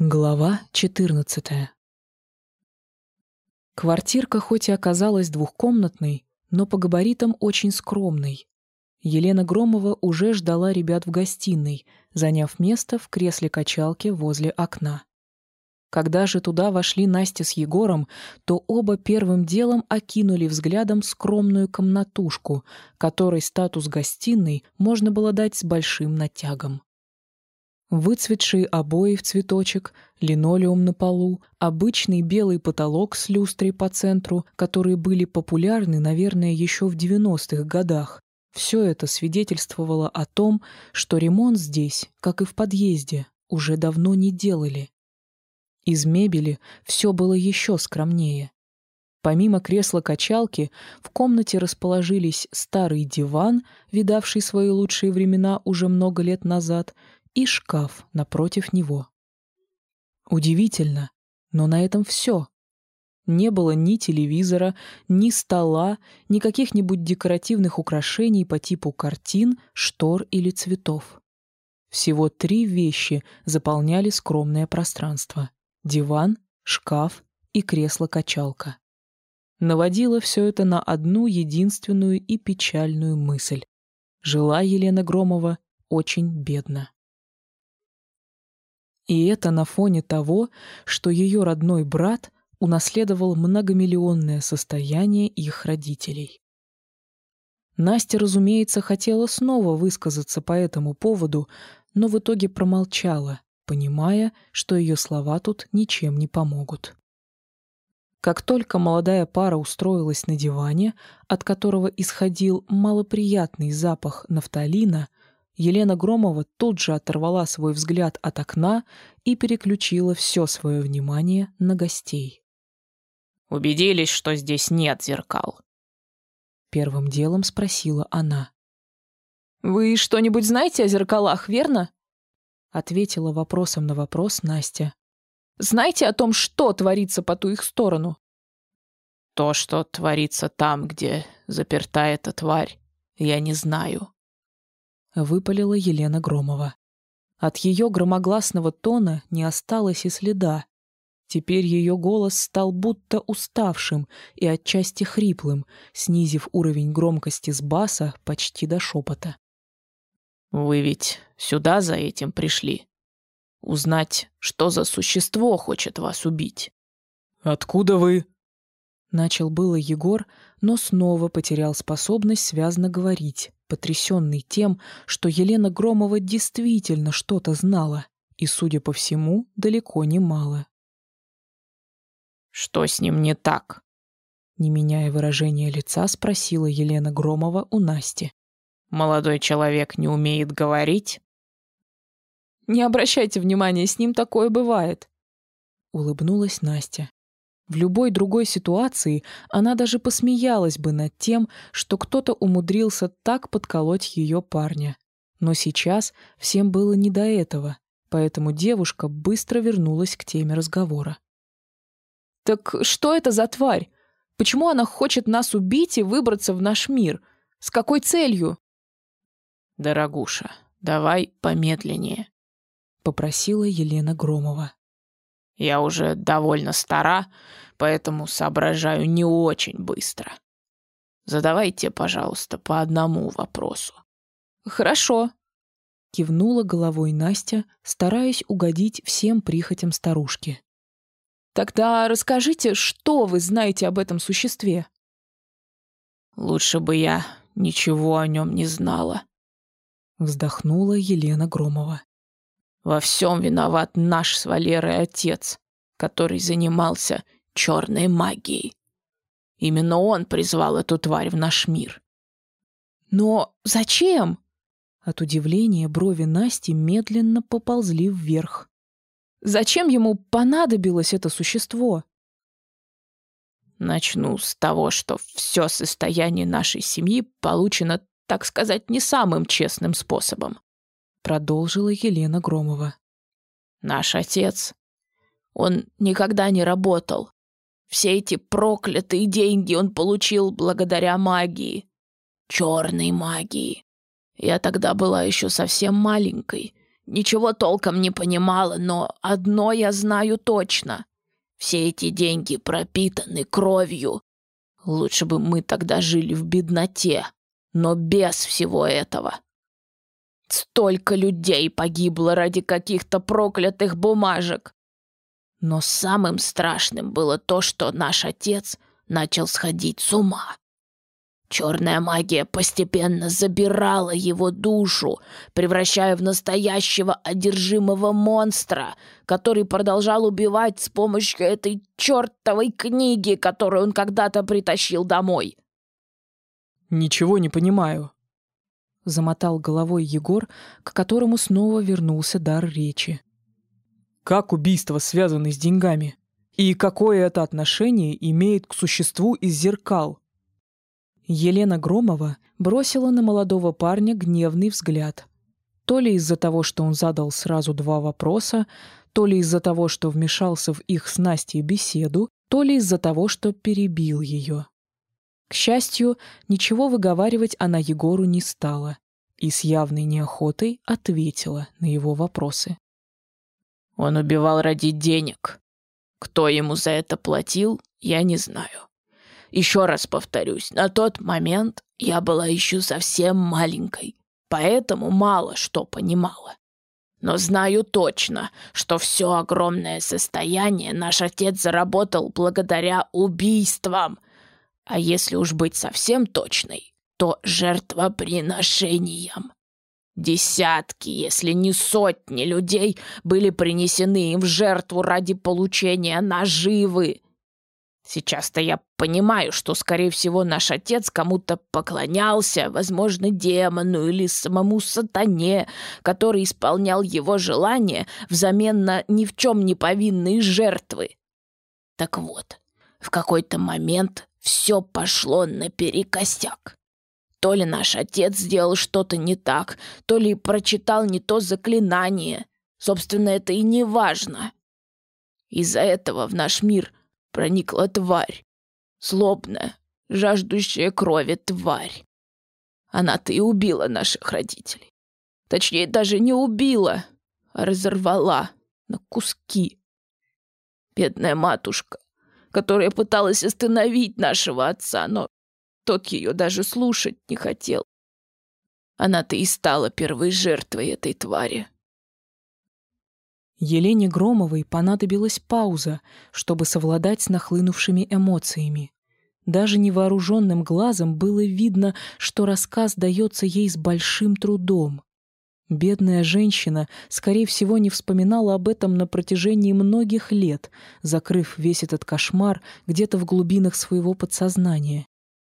Глава 14 Квартирка хоть и оказалась двухкомнатной, но по габаритам очень скромной. Елена Громова уже ждала ребят в гостиной, заняв место в кресле-качалке возле окна. Когда же туда вошли Настя с Егором, то оба первым делом окинули взглядом скромную комнатушку, которой статус гостиной можно было дать с большим натягом. Выцветшие обои в цветочек, линолеум на полу, обычный белый потолок с люстрой по центру, которые были популярны, наверное, еще в 90-х годах. Все это свидетельствовало о том, что ремонт здесь, как и в подъезде, уже давно не делали. Из мебели все было еще скромнее. Помимо кресла-качалки, в комнате расположились старый диван, видавший свои лучшие времена уже много лет назад, и шкаф напротив него. Удивительно, но на этом все. Не было ни телевизора, ни стола, ни каких-нибудь декоративных украшений по типу картин, штор или цветов. Всего три вещи заполняли скромное пространство — диван, шкаф и кресло-качалка. Наводило все это на одну единственную и печальную мысль. Жила Елена Громова очень бедно. И это на фоне того, что ее родной брат унаследовал многомиллионное состояние их родителей. Настя, разумеется, хотела снова высказаться по этому поводу, но в итоге промолчала, понимая, что ее слова тут ничем не помогут. Как только молодая пара устроилась на диване, от которого исходил малоприятный запах нафталина, Елена Громова тут же оторвала свой взгляд от окна и переключила все свое внимание на гостей. «Убедились, что здесь нет зеркал?» Первым делом спросила она. «Вы что-нибудь знаете о зеркалах, верно?» Ответила вопросом на вопрос Настя. «Знаете о том, что творится по ту их сторону?» «То, что творится там, где заперта эта тварь, я не знаю», — выпалила Елена Громова. От ее громогласного тона не осталось и следа. Теперь ее голос стал будто уставшим и отчасти хриплым, снизив уровень громкости с баса почти до шепота. «Вы ведь сюда за этим пришли? Узнать, что за существо хочет вас убить?» «Откуда вы?» Начал было Егор, но снова потерял способность связно говорить, потрясенный тем, что Елена Громова действительно что-то знала, и, судя по всему, далеко не мало. «Что с ним не так?» Не меняя выражения лица, спросила Елена Громова у Насти. «Молодой человек не умеет говорить?» «Не обращайте внимания, с ним такое бывает», — улыбнулась Настя. В любой другой ситуации она даже посмеялась бы над тем, что кто-то умудрился так подколоть ее парня. Но сейчас всем было не до этого, поэтому девушка быстро вернулась к теме разговора. «Так что это за тварь? Почему она хочет нас убить и выбраться в наш мир? С какой целью?» «Дорогуша, давай помедленнее», — попросила Елена Громова. Я уже довольно стара, поэтому соображаю не очень быстро. Задавайте, пожалуйста, по одному вопросу. Хорошо. Кивнула головой Настя, стараясь угодить всем прихотям старушки. Тогда расскажите, что вы знаете об этом существе? Лучше бы я ничего о нем не знала. Вздохнула Елена Громова. Во всем виноват наш с Валерой отец, который занимался черной магией. Именно он призвал эту тварь в наш мир. Но зачем? От удивления брови Насти медленно поползли вверх. Зачем ему понадобилось это существо? Начну с того, что все состояние нашей семьи получено, так сказать, не самым честным способом продолжила Елена Громова. Наш отец, он никогда не работал. Все эти проклятые деньги он получил благодаря магии. Черной магии. Я тогда была еще совсем маленькой ничего толком не понимала, но одно я знаю точно. Все эти деньги пропитаны кровью. Лучше бы мы тогда жили в бедноте, но без всего этого. Столько людей погибло ради каких-то проклятых бумажек. Но самым страшным было то, что наш отец начал сходить с ума. Черная магия постепенно забирала его душу, превращая в настоящего одержимого монстра, который продолжал убивать с помощью этой чертовой книги, которую он когда-то притащил домой. «Ничего не понимаю», — замотал головой Егор, к которому снова вернулся дар речи. «Как убийства связаны с деньгами? И какое это отношение имеет к существу из зеркал?» Елена Громова бросила на молодого парня гневный взгляд. То ли из-за того, что он задал сразу два вопроса, то ли из-за того, что вмешался в их с Настей беседу, то ли из-за того, что перебил ее. К счастью, ничего выговаривать она Егору не стала и с явной неохотой ответила на его вопросы. «Он убивал ради денег. Кто ему за это платил, я не знаю. Еще раз повторюсь, на тот момент я была еще совсем маленькой, поэтому мало что понимала. Но знаю точно, что все огромное состояние наш отец заработал благодаря убийствам. А если уж быть совсем точной, то жертвоприношениям. Десятки, если не сотни людей были принесены им в жертву ради получения наживы. Сейчас-то я понимаю, что, скорее всего, наш отец кому-то поклонялся, возможно, демону или самому сатане, который исполнял его желания взамен на ни в чем не повинные жертвы. Так вот, в какой-то момент все пошло наперекосяк. То ли наш отец сделал что-то не так, то ли прочитал не то заклинание. Собственно, это и не важно. Из-за этого в наш мир – проникла тварь. Злобная, жаждущая крови тварь. Она-то и убила наших родителей. Точнее, даже не убила, а разорвала на куски. Бедная матушка, которая пыталась остановить нашего отца, но тот ее даже слушать не хотел. Она-то и стала первой жертвой этой твари. Елене Громовой понадобилась пауза, чтобы совладать с нахлынувшими эмоциями. Даже невооруженным глазом было видно, что рассказ дается ей с большим трудом. Бедная женщина, скорее всего, не вспоминала об этом на протяжении многих лет, закрыв весь этот кошмар где-то в глубинах своего подсознания.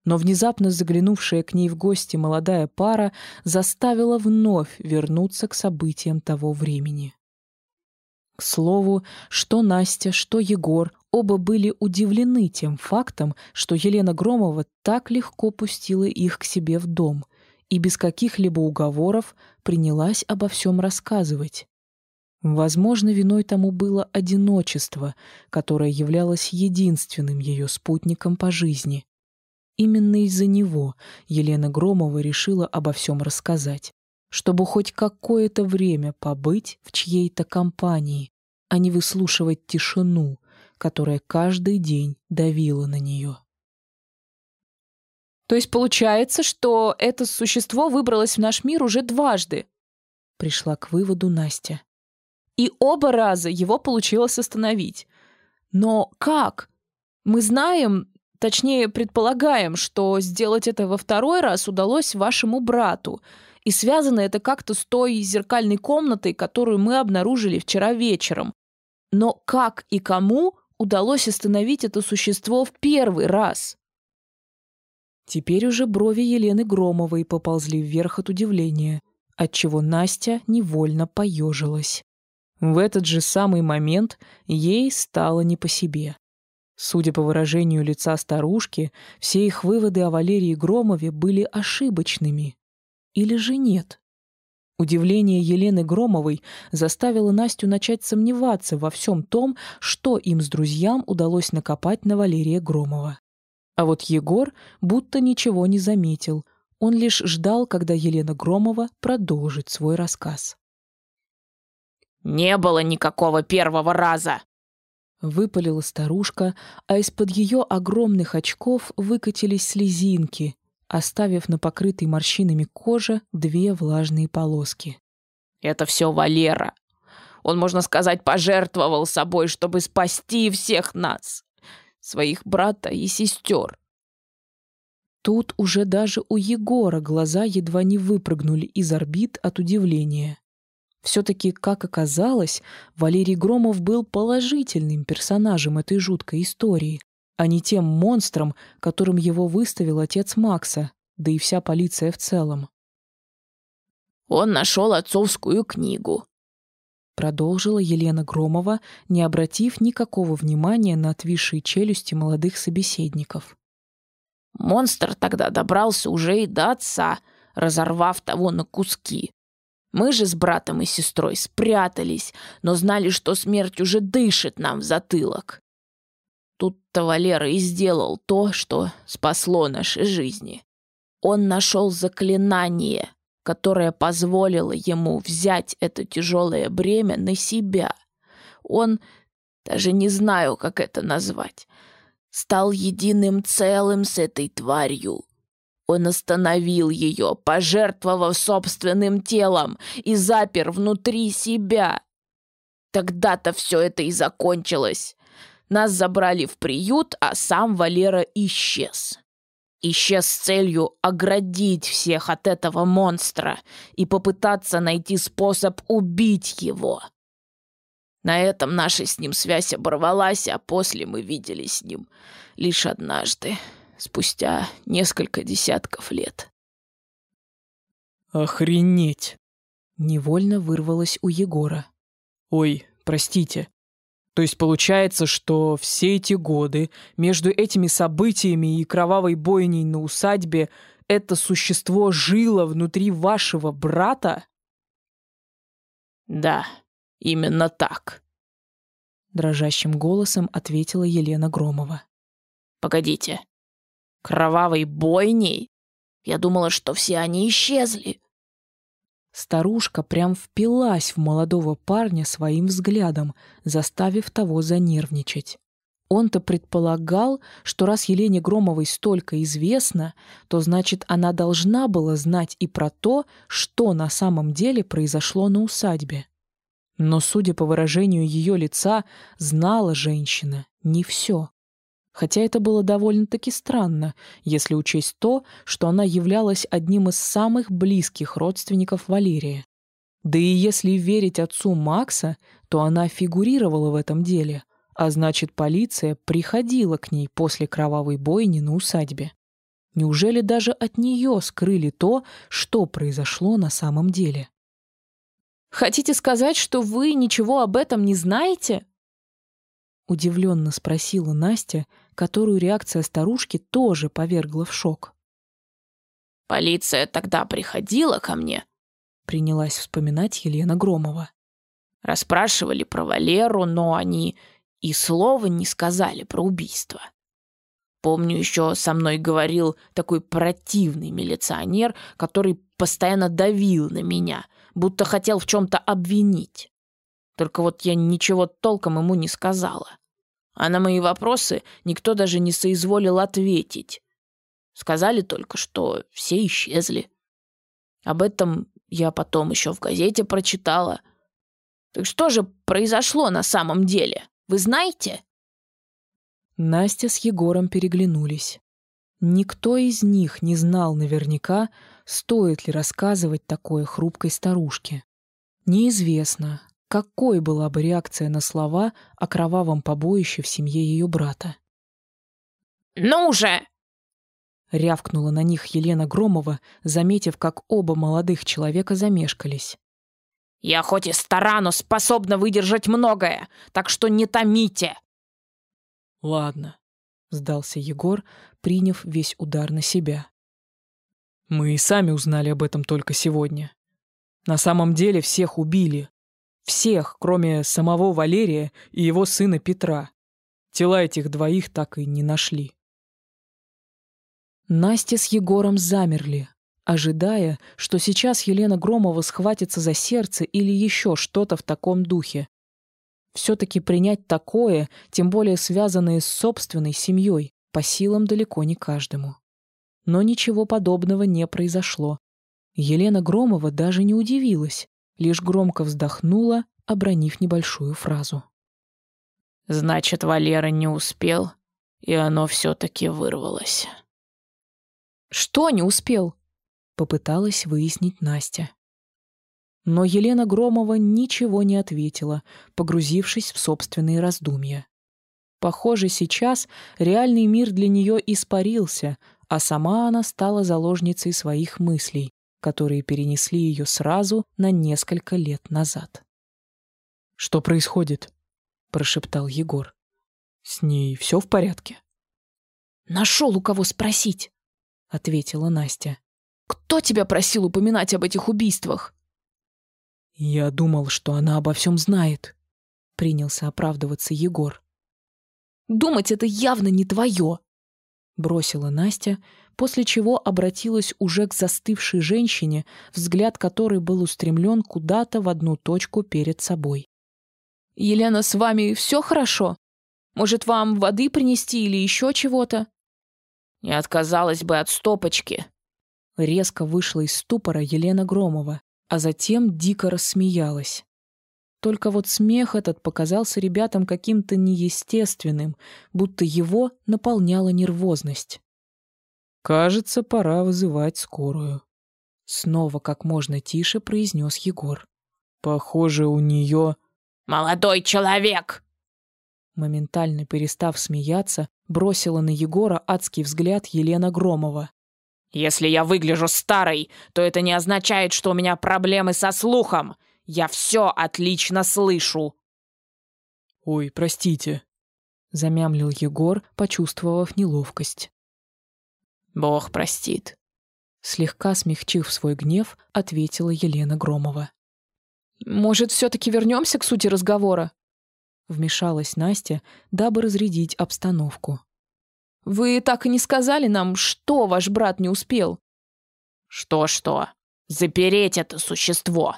Но внезапно заглянувшая к ней в гости молодая пара заставила вновь вернуться к событиям того времени. К слову, что Настя, что Егор оба были удивлены тем фактом, что Елена Громова так легко пустила их к себе в дом и без каких-либо уговоров принялась обо всем рассказывать. Возможно, виной тому было одиночество, которое являлось единственным ее спутником по жизни. Именно из-за него Елена Громова решила обо всем рассказать чтобы хоть какое-то время побыть в чьей-то компании, а не выслушивать тишину, которая каждый день давила на нее. То есть получается, что это существо выбралось в наш мир уже дважды? Пришла к выводу Настя. И оба раза его получилось остановить. Но как? Мы знаем, точнее предполагаем, что сделать это во второй раз удалось вашему брату — и связано это как-то с той зеркальной комнатой, которую мы обнаружили вчера вечером. Но как и кому удалось остановить это существо в первый раз? Теперь уже брови Елены Громовой поползли вверх от удивления, отчего Настя невольно поежилась. В этот же самый момент ей стало не по себе. Судя по выражению лица старушки, все их выводы о Валерии Громове были ошибочными. Или же нет? Удивление Елены Громовой заставило Настю начать сомневаться во всем том, что им с друзьям удалось накопать на Валерия Громова. А вот Егор будто ничего не заметил. Он лишь ждал, когда Елена Громова продолжит свой рассказ. Не было никакого первого раза. Выпалила старушка, а из-под ее огромных очков выкатились слезинки, оставив на покрытой морщинами коже две влажные полоски. Это все Валера. Он, можно сказать, пожертвовал собой, чтобы спасти всех нас, своих брата и сестер. Тут уже даже у Егора глаза едва не выпрыгнули из орбит от удивления. Все-таки, как оказалось, Валерий Громов был положительным персонажем этой жуткой истории, а не тем монстром, которым его выставил отец Макса, да и вся полиция в целом. Он нашел отцовскую книгу. Продолжила Елена Громова, не обратив никакого внимания на отвисшие челюсти молодых собеседников. Монстр тогда добрался уже и до отца, разорвав того на куски. Мы же с братом и сестрой спрятались, но знали, что смерть уже дышит нам в затылок. Тут-то Валера и сделал то, что спасло наши жизни. Он нашел заклинание, которое позволило ему взять это тяжелое бремя на себя. Он, даже не знаю, как это назвать, стал единым целым с этой тварью. Он остановил ее, пожертвовав собственным телом и запер внутри себя. Тогда-то все это и закончилось. Нас забрали в приют, а сам Валера исчез. Исчез с целью оградить всех от этого монстра и попытаться найти способ убить его. На этом наша с ним связь оборвалась, а после мы виделись с ним лишь однажды, спустя несколько десятков лет. «Охренеть!» — невольно вырвалось у Егора. «Ой, простите. То есть получается, что все эти годы между этими событиями и кровавой бойней на усадьбе это существо жило внутри вашего брата?» «Да», Именно так. Дрожащим голосом ответила Елена Громова. Погодите. Кровавой бойней? Я думала, что все они исчезли. Старушка прям впилась в молодого парня своим взглядом, заставив того занервничать. Он-то предполагал, что раз Елене Громовой столько известно, то значит она должна была знать и про то, что на самом деле произошло на усадьбе. Но, судя по выражению ее лица, знала женщина не все. Хотя это было довольно-таки странно, если учесть то, что она являлась одним из самых близких родственников Валерия. Да и если верить отцу Макса, то она фигурировала в этом деле, а значит, полиция приходила к ней после кровавой бойни на усадьбе. Неужели даже от нее скрыли то, что произошло на самом деле? Хотите сказать, что вы ничего об этом не знаете?» Удивленно спросила Настя, которую реакция старушки тоже повергла в шок. «Полиция тогда приходила ко мне», — принялась вспоминать Елена Громова. «Расспрашивали про Валеру, но они и слова не сказали про убийство. Помню, еще со мной говорил такой противный милиционер, который постоянно давил на меня, будто хотел в чем-то обвинить. Только вот я ничего толком ему не сказала. А на мои вопросы никто даже не соизволил ответить. Сказали только, что все исчезли. Об этом я потом еще в газете прочитала. Так что же произошло на самом деле? Вы знаете? Настя с Егором переглянулись. Никто из них не знал наверняка, стоит ли рассказывать такое хрупкой старушке. Неизвестно, какой была бы реакция на слова о кровавом побоище в семье ее брата. «Ну же!» Рявкнула на них Елена Громова, заметив, как оба молодых человека замешкались. «Я хоть и стара, но способна выдержать многое, так что не томите!» «Ладно», — сдался Егор, приняв весь удар на себя. «Мы и сами узнали об этом только сегодня. На самом деле всех убили. Всех, кроме самого Валерия и его сына Петра. Тела этих двоих так и не нашли». Настя с Егором замерли, ожидая, что сейчас Елена Громова схватится за сердце или еще что-то в таком духе. Все-таки принять такое, тем более связанное с собственной семьей, по силам далеко не каждому. Но ничего подобного не произошло. Елена Громова даже не удивилась, лишь громко вздохнула, обронив небольшую фразу. «Значит, Валера не успел, и оно все-таки вырвалось». «Что не успел?» — попыталась выяснить Настя. Но Елена Громова ничего не ответила, погрузившись в собственные раздумья. Похоже, сейчас реальный мир для нее испарился, а сама она стала заложницей своих мыслей, которые перенесли ее сразу на несколько лет назад. «Что происходит?» — прошептал Егор. «С ней все в порядке?» «Нашел у кого спросить», — ответила Настя. «Кто тебя просил упоминать об этих убийствах?» «Я думал, что она обо всем знает», — принялся оправдываться Егор. «Думать это явно не твое», — бросила Настя, после чего обратилась уже к застывшей женщине, взгляд которой был устремлен куда-то в одну точку перед собой. «Елена, с вами все хорошо? Может, вам воды принести или еще чего-то?» «Не отказалась бы от стопочки», — резко вышла из ступора Елена Громова а затем дико рассмеялась. Только вот смех этот показался ребятам каким-то неестественным, будто его наполняла нервозность. «Кажется, пора вызывать скорую», — снова как можно тише произнес Егор. «Похоже, у нее...» «Молодой человек!» Моментально перестав смеяться, бросила на Егора адский взгляд Елена Громова. Если я выгляжу старой, то это не означает, что у меня проблемы со слухом. Я все отлично слышу. Ой, простите, замямлил Егор, почувствовав неловкость. Бог простит. Слегка смягчив свой гнев, ответила Елена Громова. «Может, все-таки вернемся к сути разговора?» Вмешалась Настя, дабы разрядить обстановку. Вы так и не сказали нам, что ваш брат не успел. Что-что? Запереть это существо.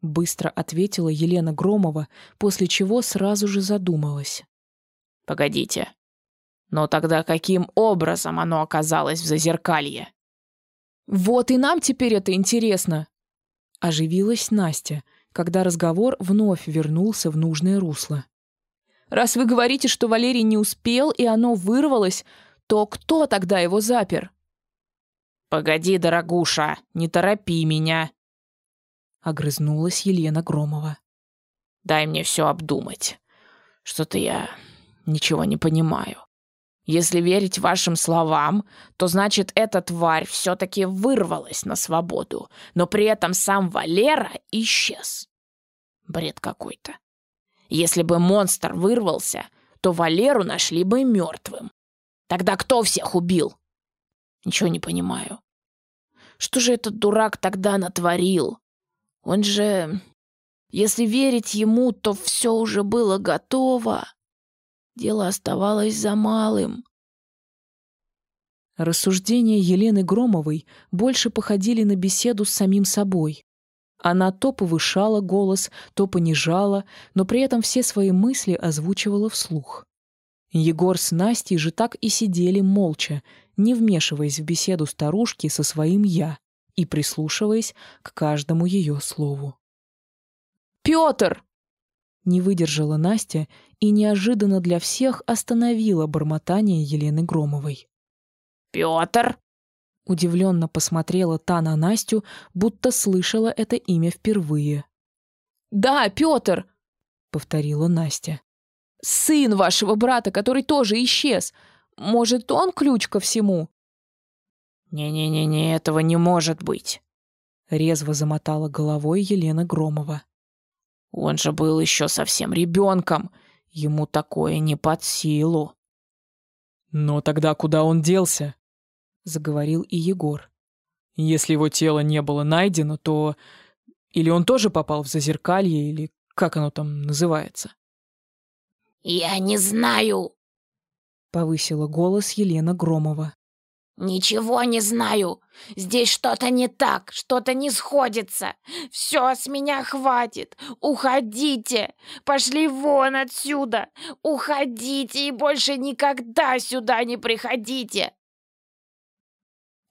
Быстро ответила Елена Громова, после чего сразу же задумалась. Погодите. Но тогда каким образом оно оказалось в зазеркалье? Вот и нам теперь это интересно. Оживилась Настя, когда разговор вновь вернулся в нужное русло. Раз вы говорите, что Валерий не успел, и оно вырвалось, то кто тогда его запер? «Погоди, дорогуша, не торопи меня!» Огрызнулась Елена Громова. «Дай мне все обдумать. Что-то я ничего не понимаю. Если верить вашим словам, то значит, эта тварь все-таки вырвалась на свободу, но при этом сам Валера исчез. Бред какой-то. Если бы монстр вырвался, то Валеру нашли бы мертвым. Тогда кто всех убил? Ничего не понимаю. Что же этот дурак тогда натворил? Он же... Если верить ему, то все уже было готово. Дело оставалось за малым. Рассуждения Елены Громовой больше походили на беседу с самим собой. Она то повышала голос, то понижала, но при этом все свои мысли озвучивала вслух. Егор с Настей же так и сидели молча, не вмешиваясь в беседу старушки со своим «я» и прислушиваясь к каждому ее слову. «Петр!» Не выдержала Настя и неожиданно для всех остановила бормотание Елены Громовой. «Петр!» Удивленно посмотрела та на Настю, будто слышала это имя впервые. «Да, Петр!» — повторила Настя. «Сын вашего брата, который тоже исчез. Может, он ключ ко всему?» «Не-не-не, этого не может быть!» Резво замотала головой Елена Громова. «Он же был еще совсем ребенком. Ему такое не под силу». «Но тогда куда он делся?» — заговорил и Егор. «Если его тело не было найдено, то... Или он тоже попал в зазеркалье, или как оно там называется?» «Я не знаю», — повысила голос Елена Громова. «Ничего не знаю. Здесь что-то не так, что-то не сходится. Все, с меня хватит. Уходите. Пошли вон отсюда. Уходите и больше никогда сюда не приходите».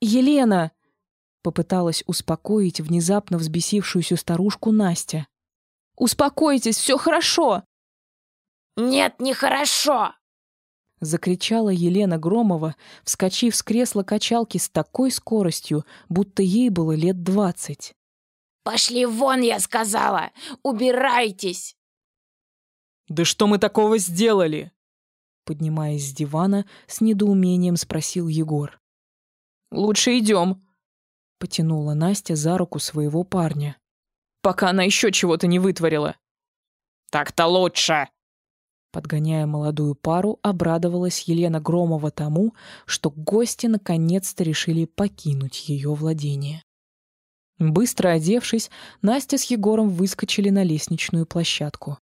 «Елена!» — попыталась успокоить внезапно взбесившуюся старушку Настя. «Успокойтесь, все хорошо!» «Нет, нехорошо!» — закричала Елена Громова, вскочив с кресла качалки с такой скоростью, будто ей было лет двадцать. «Пошли вон, я сказала! Убирайтесь!» «Да что мы такого сделали?» Поднимаясь с дивана, с недоумением спросил Егор. «Лучше идем», — потянула Настя за руку своего парня. «Пока она еще чего-то не вытворила». «Так-то лучше!» Подгоняя молодую пару, обрадовалась Елена Громова тому, что гости наконец-то решили покинуть ее владение. Быстро одевшись, Настя с Егором выскочили на лестничную площадку.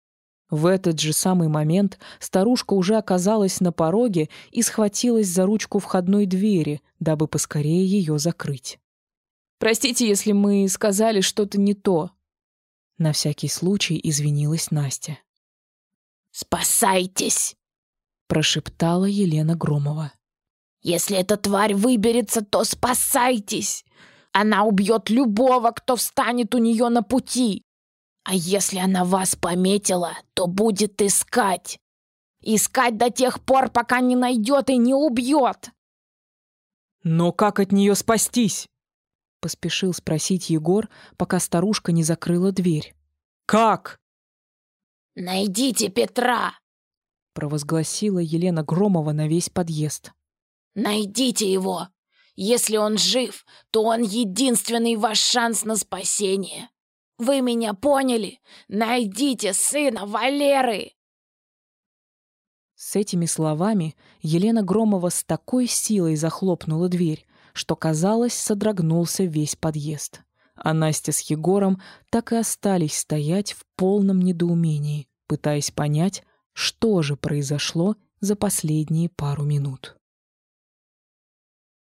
В этот же самый момент старушка уже оказалась на пороге и схватилась за ручку входной двери, дабы поскорее ее закрыть. «Простите, если мы сказали что-то не то», — на всякий случай извинилась Настя. «Спасайтесь!» — прошептала Елена Громова. «Если эта тварь выберется, то спасайтесь! Она убьет любого, кто встанет у нее на пути! А если она вас пометила, то будет искать! Искать до тех пор, пока не найдет и не убьет!» «Но как от нее спастись?» — поспешил спросить Егор, пока старушка не закрыла дверь. «Как?» «Найдите Петра!» — провозгласила Елена Громова на весь подъезд. «Найдите его! Если он жив, то он единственный ваш шанс на спасение. Вы меня поняли? Найдите сына Валеры!» С этими словами Елена Громова с такой силой захлопнула дверь, что, казалось, содрогнулся весь подъезд а Настя с Егором так и остались стоять в полном недоумении, пытаясь понять, что же произошло за последние пару минут.